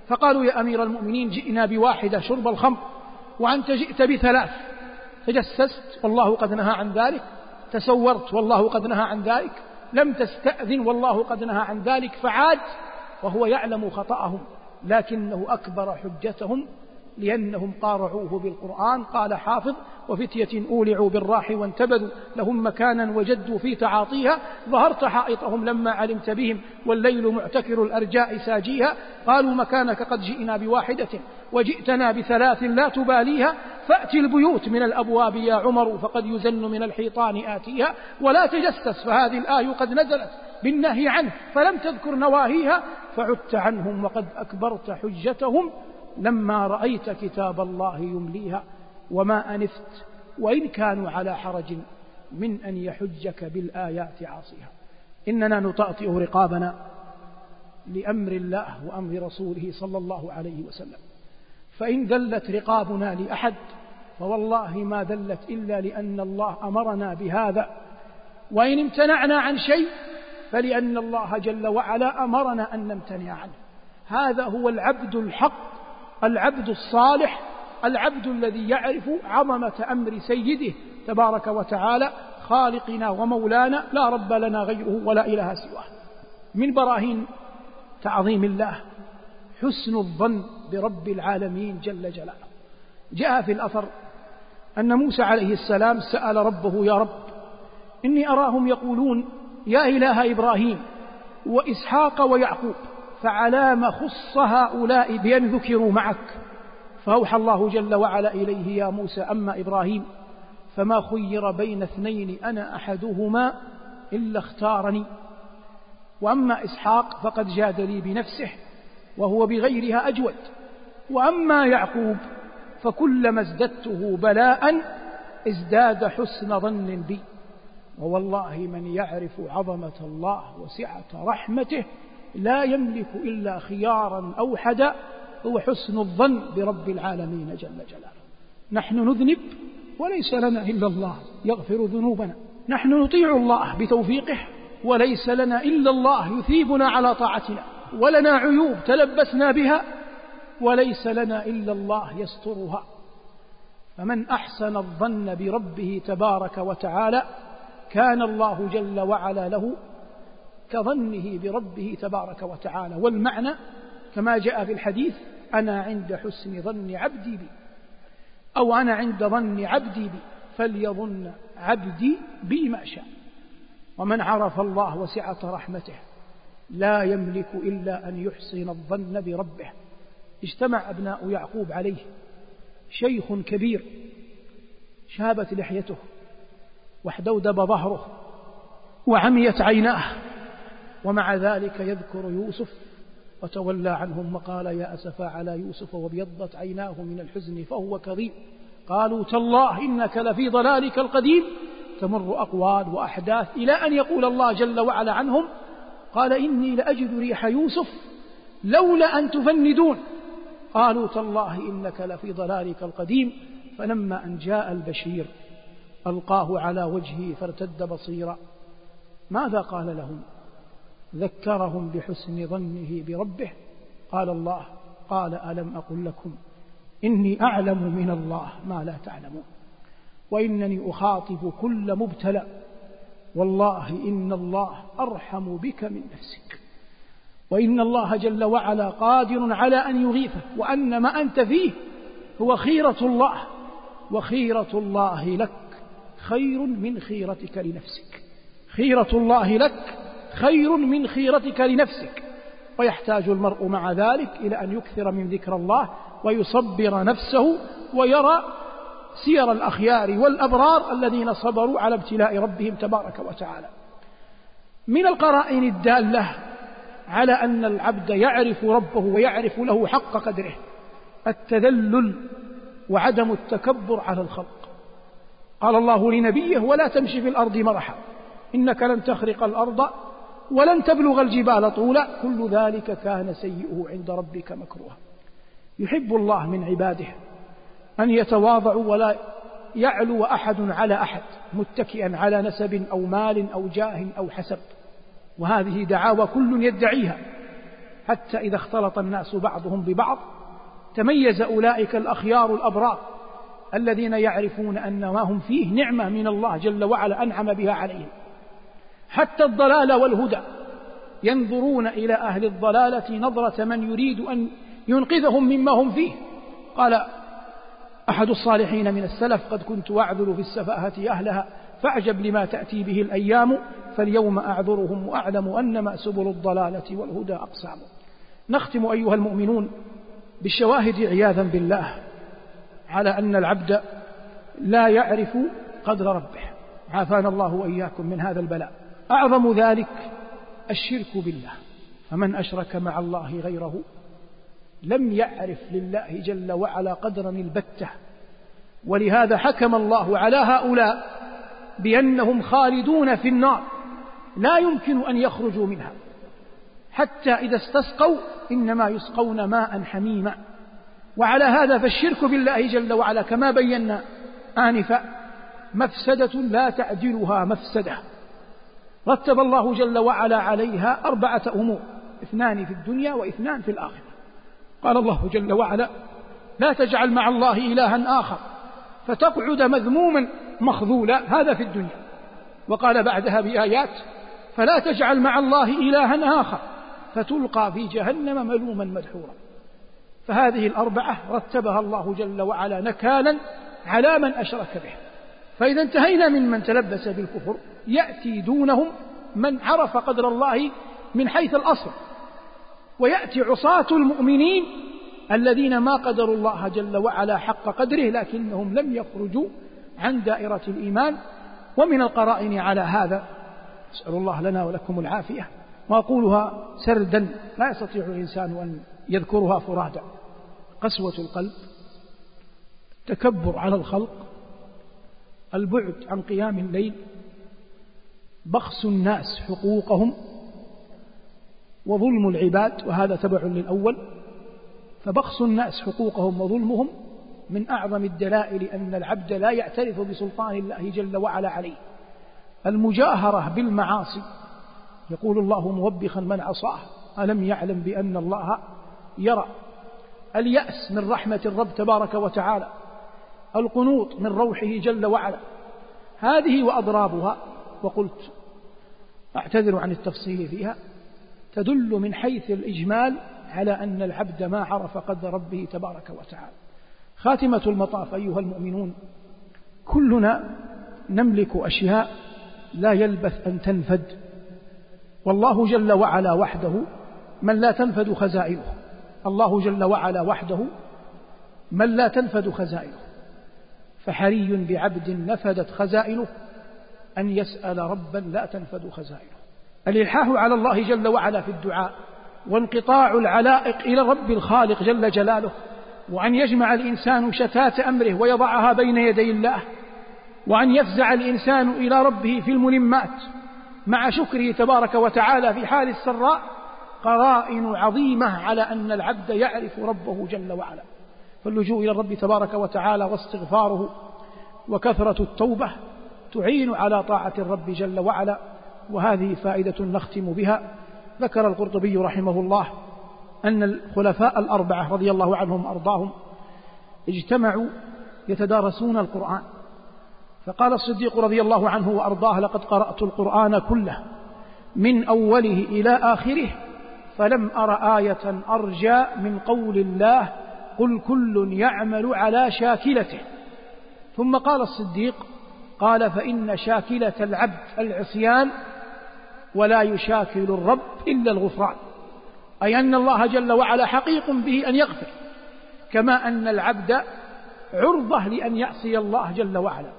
فقالوا يا أمير المؤمنين جئنا بواحدة شرب الخمر وأنت جئت بثلاث. تجسست والله قد نهى عن ذلك. تسورت والله قد نهى عن ذلك. لم تستأذن والله قد نهى عن ذلك. فعاد وهو يعلم خطأهم لكنه أكبر حجتهم لأنهم قارعوه بالقرآن. قال حافظ وفتية أولعوا بالراح وانتبذوا لهم مكانا وجدوا في تعاطيها. ظهرت حائطهم لما علمت بهم والليل معتكر الأرجاء ساجيها. قالوا مكانك قد جئنا بواحدة وجئتنا بثلاث لا تباليها. فأت البيوت من الأبواب يا عمر فقد يزن من الحيطان آتيها. ولا تجسس فهذه الآية قد نزلت بالنهي عنه فلم تذكر نواهيها. فعدت عنهم وقد أكبرت حجتهم. لما رأيت كتاب الله يمليها وما أنفت وإن كانوا على حرج من أن يحجك بالآيات عاصيها. إننا نطأطئ رقابنا لأمر الله وأمر رسوله صلى الله عليه وسلم. فإن ذلت رقابنا لأحد فوالله ما ذلت إلا لأن الله أمرنا بهذا. وإن امتنعنا عن شيء فلأن الله جل وعلا أمرنا أن نمتنع عنه. هذا هو العبد الحق العبد الصالح العبد الذي يعرف عظمة أمر سيده تبارك وتعالى خالقنا ومولانا لا رب لنا غيره ولا إله سواه. من براهين تعظيم الله حسن الظن برب العالمين جل جلاله. جاء في الأثر أن موسى عليه السلام سأل ربه يا رب إني أراهم يقولون يا إله إبراهيم وإسحاق ويعقوب فعلام خص هؤلاء بأن ذكروا معك. فأوحى الله جل وعلا إليه يا موسى أما إبراهيم فما خير بين اثنين أنا أحدهما إلا اختارني. وأما إسحاق فقد جاد لي بنفسه وهو بغيرها أجود. وأما يعقوب فكلما ازددته بلاء ازداد حسن ظن بي. ووالله من يعرف عظمة الله وسعة رحمته لا يملك إلا خيارا أوحدا هو حسن الظن برب العالمين جل جلاله. نحن نذنب وليس لنا إلا الله يغفر ذنوبنا. نحن نطيع الله بتوفيقه وليس لنا إلا الله يثيبنا على طاعتنا. ولنا عيوب تلبسنا بها وليس لنا إلا الله يسترها. فمن أحسن الظن بربه تبارك وتعالى كان الله جل وعلا له كظنه بربه تبارك وتعالى. والمعنى كما جاء في الحديث أنا عند حسن ظن عبدي بي. أو أنا عند ظن عبدي بي فليظن عبدي بي ما شاء. ومن عرف الله وسعة رحمته لا يملك إلا أن يحسن الظن بربه. اجتمع أبناء يعقوب عليه شيخ كبير شابت لحيته واحدودب ظهره وعميت عيناه. ومع ذلك يذكر يوسف وتولى عنهم وقال يا أسفا على يوسف وابيضت عيناه من الحزن فهو كظيم. قالوا تالله إنك لفي ضلالك القديم. تمر أقوال وأحداث إلى أن يقول الله جل وعلا عنهم قال إني لأجد ريح يوسف لولا أن تفندون. قالوا تالله إنك لفي ضلالك القديم. فلما أن جاء البشير ألقاه على وجهه فارتد بصيرا. ماذا قال لهم؟ ذكرهم بحسن ظنه بربه. قال الله قال ألم أقل لكم إني أعلم من الله ما لا تعلمون. وإنني أخاطب كل مبتلى. والله إن الله أرحم بك من نفسك. وإن الله جل وعلا قادر على أن يغيثك. وأن ما أنت فيه هو خيرة الله. وخيرة الله لك خير من خيرتك لنفسك. خيرة الله لك خير من خيرتك لنفسك. ويحتاج المرء مع ذلك إلى أن يكثر من ذكر الله ويصبر نفسه ويرى سير الأخيار والأبرار الذين صبروا على ابتلاء ربهم تبارك وتعالى. من القرائن الدالة على أن العبد يعرف ربه ويعرف له حق قدره التذلل وعدم التكبر على الخلق. قال الله لنبيه ولا تمشي في الأرض مرحا إنك لن تخرق الأرض ولن تبلغ الجبال طولا. كل ذلك كان سيئه عند ربك مكروها. يحب الله من عباده أن يتواضعوا ولا يعلو أحد على أحد متكئا على نسب أو مال أو جاه أو حسب. وهذه دعاوى كل يدعيها. حتى إذا اختلط الناس بعضهم ببعض تميز أولئك الأخيار الأبرار الذين يعرفون أن ما هم فيه نعمة من الله جل وعلا أنعم بها عليهم. حتى الضلال والهدى. ينظرون إلى أهل الضلالة نظرة من يريد أن ينقذهم مما هم فيه. قال أحد الصالحين من السلف قد كنت أعذر في السفاهة أهلها فأعجب لما تأتي به الأيام فاليوم أعذرهم وأعلم أنما سبل الضلالة والهدى أقسام. نختم أيها المؤمنون بالشواهد عياذا بالله على أن العبد لا يعرف قدر ربه. عافانا الله وإياكم من هذا البلاء. أعظم ذلك الشرك بالله. فمن أشرك مع الله غيره لم يعرف لله جل وعلا قدرا البتة. ولهذا حكم الله على هؤلاء بأنهم خالدون في النار. لا يمكن أن يخرجوا منها. حتى إذا استسقوا إنما يسقون ماء حميما. وعلى هذا فالشرك بالله جل وعلا كما بينا آنفا مفسدة لا تعدلها مفسدة. رتب الله جل وعلا عليها أربعة أمور اثنان في الدنيا واثنان في الآخرة. قال الله جل وعلا لا تجعل مع الله إلها آخر فتقعد مذموما مخذولا هذا في الدنيا. وقال بعدها بآيات فلا تجعل مع الله إلها آخر فتلقى في جهنم ملوما مدحورا. فهذه الأربعة رتبها الله جل وعلا نكالا على من أشرك به فإذا انتهينا من من تلبس بالكفر يأتي دونهم من عرف قدر الله من حيث الأصل. ويأتي عصاة المؤمنين الذين ما قدروا الله جل وعلا حق قدره لكنهم لم يخرجوا عن دائرة الإيمان. ومن القرائن على هذا أسأل الله لنا ولكم العافية. وأقولها سردا لا يستطيع الإنسان أن يذكرها فرادا. قسوة القلب تكبر على الخلق البعد عن قيام الليل بخس الناس حقوقهم وظلم العباد وهذا تبع للأول. فبخس الناس حقوقهم وظلمهم من أعظم الدلائل أن العبد لا يعترف بسلطان الله جل وعلا عليه. المجاهرة بالمعاصي يقول الله موبخا من عصاه ألم يعلم بأن الله يرى اليأس من رحمة الرب تبارك وتعالى؟ القنوط من روحه جل وعلا. هذه وأضرابها وقلت أعتذر عن التفصيل فيها تدل من حيث الإجمال على أن العبد ما عرف قدر ربه تبارك وتعالى. خاتمة المطاف أيها المؤمنون كلنا نملك أشياء لا يلبث أن تنفد. والله جل وعلا وحده من لا تنفد خزائنه. الله جل وعلا وحده من لا تنفد خزائنه. فحري بعبد نفدت خزائنه أن يسأل ربا لا تنفد خزائنه. الإلحاح على الله جل وعلا في الدعاء وانقطاع العلائق إلى الرب الخالق جل جلاله وأن يجمع الإنسان شتات أمره ويضعها بين يدي الله وأن يفزع الإنسان إلى ربه في الملمات. مع شكره تبارك وتعالى في حال السراء قرائن عظيمة على أن العبد يعرف ربه جل وعلا. فاللجوء إلى الرب تبارك وتعالى واستغفاره وكثرة التوبة تعين على طاعة الرب جل وعلا وهذه فائدة نختم بها. ذكر القرطبي رحمه الله أن الخلفاء الأربعة رضي الله عنهم أرضاهم اجتمعوا يتدارسون القرآن. فقال الصديق رضي الله عنه وأرضاه لقد قرأت القرآن كله من أوله إلى آخره فلم أر آية أرجى من قول الله قل كل يعمل على شاكلته. ثم قال الصديق قال فإن شاكلة العبد العصيان ولا يشاكل الرب إلا الغفران. أي أن الله جل وعلا حقيق به أن يغفر. كما أن العبد عرضة لأن يعصي الله جل وعلا.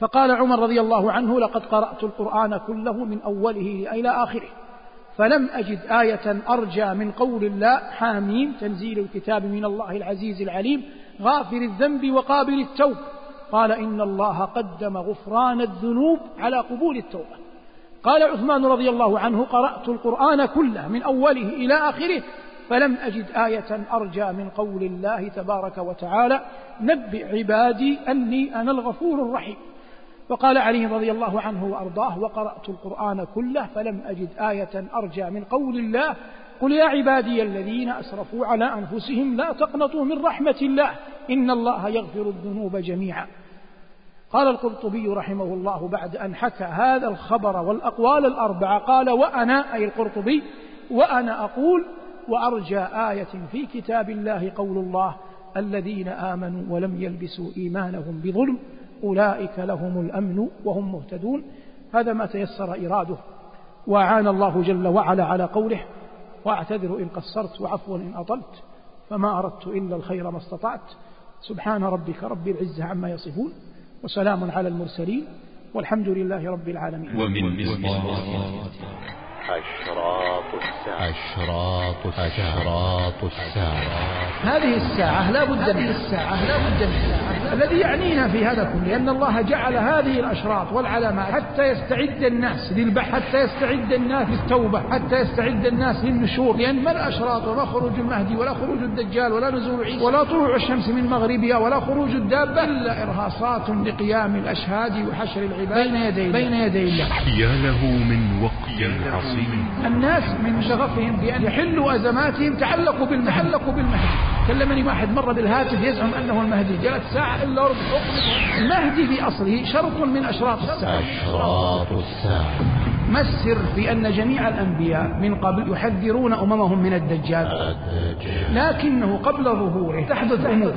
فقال عمر رضي الله عنه لقد قرأت القرآن كله من أوله إلى آخره. فلم أجد آية أرجى من قول الله حاميم تنزيل الكتاب من الله العزيز العليم غافر الذنب وقابل التوب. قال إن الله قدم غفران الذنوب على قبول التوبة. قال عثمان رضي الله عنه قرأت القرآن كله من أوله إلى آخره فلم أجد آية أرجى من قول الله تبارك وتعالى نبئ عبادي أني أنا الغفور الرحيم. وقال علي رضي الله عنه وأرضاه وقرأت القرآن كله فلم أجد آية أرجى من قول الله. قل يا عبادي الذين أسرفوا على أنفسهم لا تقنطوا من رحمة الله. إن الله يغفر الذنوب جميعا. قال القرطبي رحمه الله بعد أن حكى هذا الخبر والأقوال الأربعة قال وأنا أي القرطبي وأنا أقول وأرجى آية في كتاب الله قول الله الذين آمنوا ولم يلبسوا إيمانهم بظلم أولئك لهم الأمن وهم مهتدون. هذا ما تيسر إراده. وأعان الله جل وعلا على قوله وأعتذر إن قصرت وعفوا إن أطلت فما أردت إلا الخير ما استطعت. سبحان ربك رب العزة عما يصفون وسلام على المرسلين والحمد لله رب العالمين. ومن مصباح أشراط الساعة. أشراط أشراط الساعة. هذه الساعة لا بد من الساعة لا بد من الذي يعنينا في هذا كله لأن الله جعل هذه الأشراط والعلامات حتى يستعد الناس للبحث حتى يستعد الناس للتوبة حتى يستعد الناس للنشور. لأن ما الأشراط؟ وما خروج المهدي ولا خروج الدجال ولا نزول عيسى ولا طلوع الشمس من مغربها ولا خروج الدابة إلا إرهاصات لقيام الأشهاد وحشر العباد. بين يدي بين يدي الله. يا له من وقت عصيب الناس من شغفهم بأن يحلوا أزماتهم تعلقوا بالمهدي. تعلقوا بالمهدي. كلمني واحد مرة بالهاتف يزعم أنه المهدي. جاءت ساعة إلا ربع. المهدي في أصله شرط من أشراط الساعة. أشراط الساعة. ما السر في أن جميع الأنبياء من قبل يحذرون أممهم من الدجال. لكنه قبل ظهوره تحدث أمور.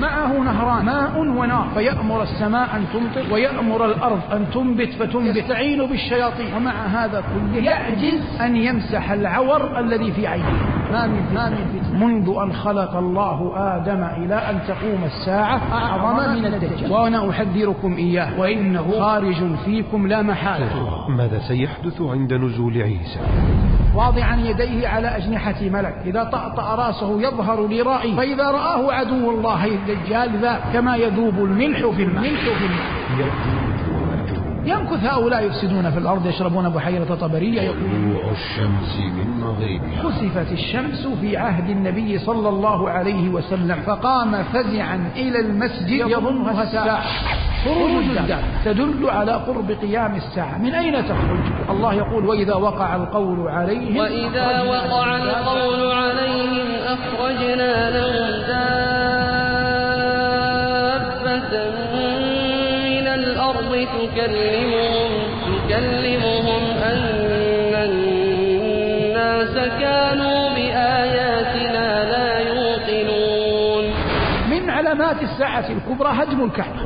معه نهران ماء ونار فيأمر السماء أن تمطر ويأمر الأرض أن تنبت فتنبت. تعين بالشياطين. ومع هذا كله يعجز. أن يمسح العور الذي في عينه. ما من ما من فتنة. منذ أن خلق الله آدم إلى أن تقوم الساعة أعظم من الدجال. وأنا أحذركم إياه وإنه خارج فيكم لا محالة. ماذا سيحدث عند نزول عيسى. واضعا يديه على أجنحة ملك. إذا طأطأ رأسه يظهر لرائي فإذا رآه عدو الله الدجال ذا كما يذوب الملح في الماء. ملح في الماء يمكث هؤلاء يفسدون في الأرض يشربون بحيرة طبرية يقولون طلوع الشمس من مغربها خسفت الشمس في عهد النبي صلى الله عليه وسلم فقام فزعا إلى المسجد يظنها الساعة. خروج الدابة تدل على قرب قيام الساعة. من أين تخرج؟ الله يقول وإذا وقع القول عليهم وإذا وقع القول عليهم أخرجنا لهم تكلمهم تكلمهم أن الناس كانوا بآياتنا لا يوقنون. من علامات الساعة الكبرى هدم الكعبة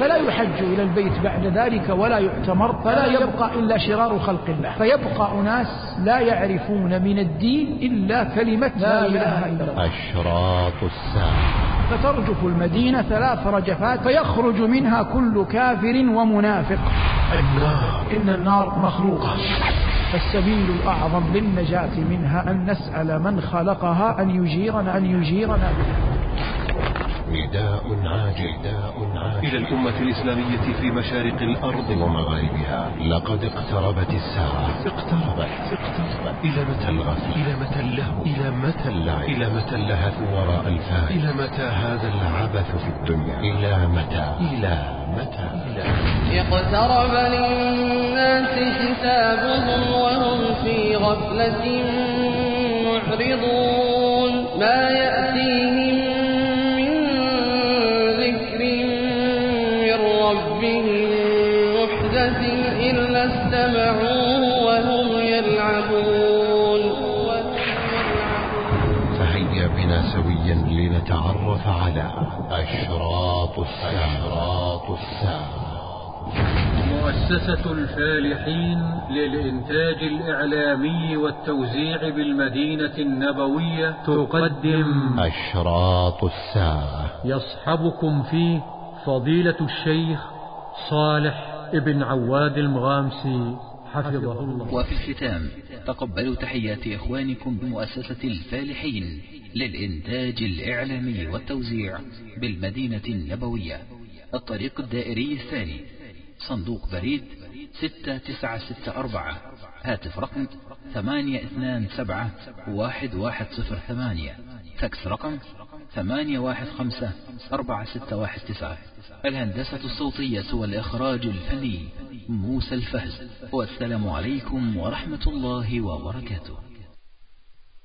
فلا يحج إلى البيت بعد ذلك ولا يعتمر فلا يبقى إلا شرار خلق الله. فيبقى أناس لا يعرفون من الدين إلا كلمة لا إله إلا الله. أشراط الساعة فترجف المدينة ثلاث رجفات فيخرج منها كل كافر ومنافق. النار إن النار مخلوقة. فالسبيل الأعظم للنجاة منها أن نسأل من خلقها أن يجيرنا أن يجيرنا. بها نداء عاجل. نداء عاجل. إلى الأمة الإسلامية في مشارق الأرض. ومغاربها لقد اقتربت الساعة. اقتربت اقتربت. إلى متى الغفل إلى متى اللهو إلى متى؟ اللعب إلى متى اللهث وراء الفارق إلى متى؟ هذا العبث في الدنيا. إلى متى؟ إلى متى؟ إلى اقترب للناس حسابهم وهم في غفلة معرضون. ما يأتيهم من ذكر من ربهم محدث إلا استمعوه على أشراط الساعة أشراط الساعة مؤسسة الفالحين للإنتاج الإعلامي والتوزيع بالمدينة النبوية تقدم أشراط الساعة يصحبكم فيه فضيلة الشيخ صالح ابن عواد المغامسي. حفظه الله وفي الختام تقبلوا تحيات إخوانكم بمؤسسة الفالحين للإنتاج الإعلامي والتوزيع بالمدينة النبوية الطريق الدائري الثاني صندوق بريد 6964 هاتف رقم 827 فاكس رقم 815 الهندسة الصوتية والإخراج الفني موسى الفهز والسلام عليكم ورحمة الله وبركاته.